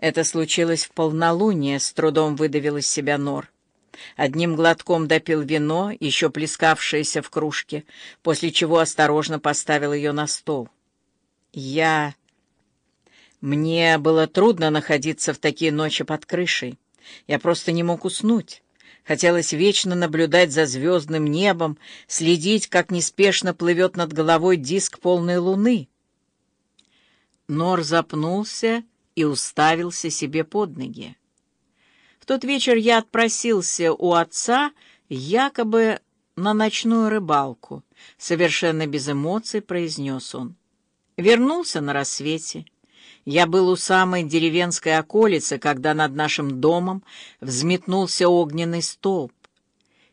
Это случилось в полнолуние, с трудом выдавил из себя нор. Одним глотком допил вино, еще плескавшееся в кружке, после чего осторожно поставил ее на стол. Я... Мне было трудно находиться в такие ночи под крышей. Я просто не мог уснуть. Хотелось вечно наблюдать за звездным небом, следить, как неспешно плывет над головой диск полной луны. Нор запнулся и уставился себе под ноги. В тот вечер я отпросился у отца якобы на ночную рыбалку. Совершенно без эмоций произнес он. Вернулся на рассвете. Я был у самой деревенской околицы, когда над нашим домом взметнулся огненный столб.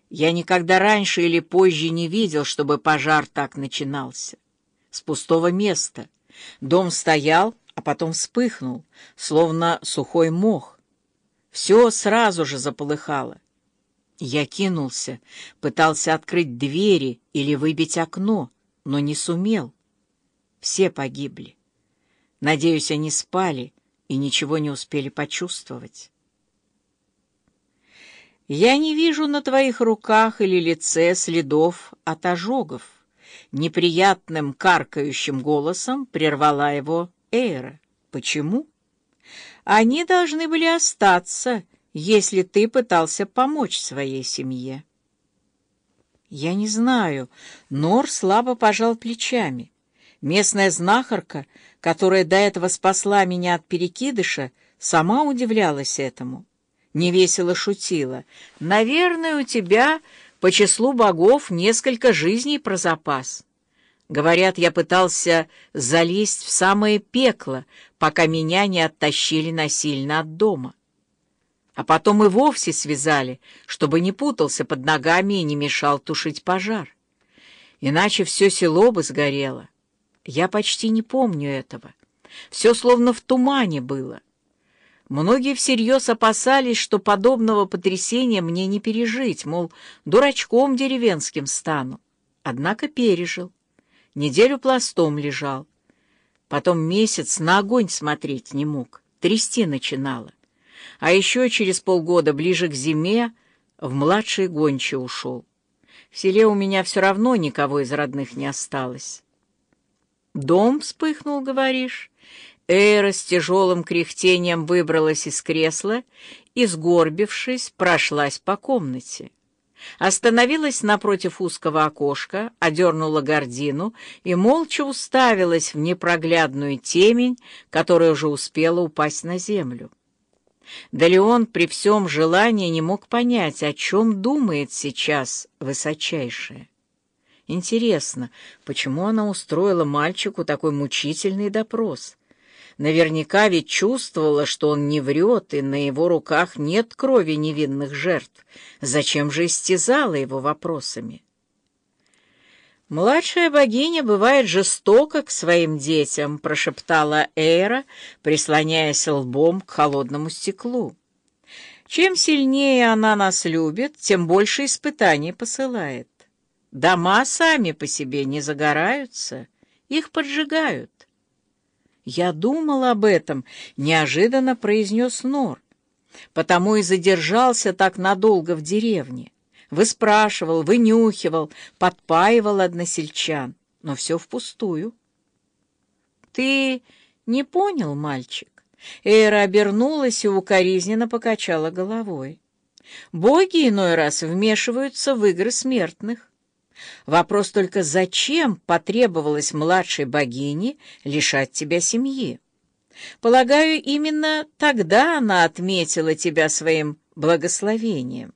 Я никогда раньше или позже не видел, чтобы пожар так начинался. С пустого места. Дом стоял, а потом вспыхнул, словно сухой мох. Все сразу же заполыхало. Я кинулся, пытался открыть двери или выбить окно, но не сумел. Все погибли. Надеюсь, они спали и ничего не успели почувствовать. Я не вижу на твоих руках или лице следов от ожогов. Неприятным каркающим голосом прервала его Эйра. Почему? Они должны были остаться, если ты пытался помочь своей семье. Я не знаю. Нор слабо пожал плечами. Местная знахарка, которая до этого спасла меня от перекидыша, сама удивлялась этому. Невесело шутила. «Наверное, у тебя по числу богов несколько жизней про запас». Говорят, я пытался залезть в самое пекло, пока меня не оттащили насильно от дома. А потом и вовсе связали, чтобы не путался под ногами и не мешал тушить пожар. Иначе все село бы сгорело. Я почти не помню этого. Все словно в тумане было. Многие всерьез опасались, что подобного потрясения мне не пережить, мол, дурачком деревенским стану. Однако пережил неделю пластом лежал. Потом месяц на огонь смотреть не мог, трясти начинало. А еще через полгода, ближе к зиме, в младшие гонче ушел. В селе у меня все равно никого из родных не осталось. «Дом вспыхнул, говоришь?» Эра с тяжелым кряхтением выбралась из кресла и, сгорбившись, прошлась по комнате. Остановилась напротив узкого окошка, одернула гордину и молча уставилась в непроглядную темень, которая уже успела упасть на землю. Да Леон при всем желании не мог понять, о чем думает сейчас высочайшая. Интересно, почему она устроила мальчику такой мучительный допрос? Наверняка ведь чувствовала, что он не врет, и на его руках нет крови невинных жертв. Зачем же истязала его вопросами? «Младшая богиня бывает жестока к своим детям», — прошептала Эйра, прислоняясь лбом к холодному стеклу. «Чем сильнее она нас любит, тем больше испытаний посылает. Дома сами по себе не загораются, их поджигают. «Я думал об этом», — неожиданно произнес Нор. «Потому и задержался так надолго в деревне. Выспрашивал, вынюхивал, подпаивал односельчан, но все впустую». «Ты не понял, мальчик?» Эра обернулась и укоризненно покачала головой. «Боги иной раз вмешиваются в игры смертных. Вопрос только, зачем потребовалось младшей богине лишать тебя семьи? Полагаю, именно тогда она отметила тебя своим благословением.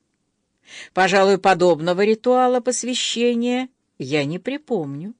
Пожалуй, подобного ритуала посвящения я не припомню.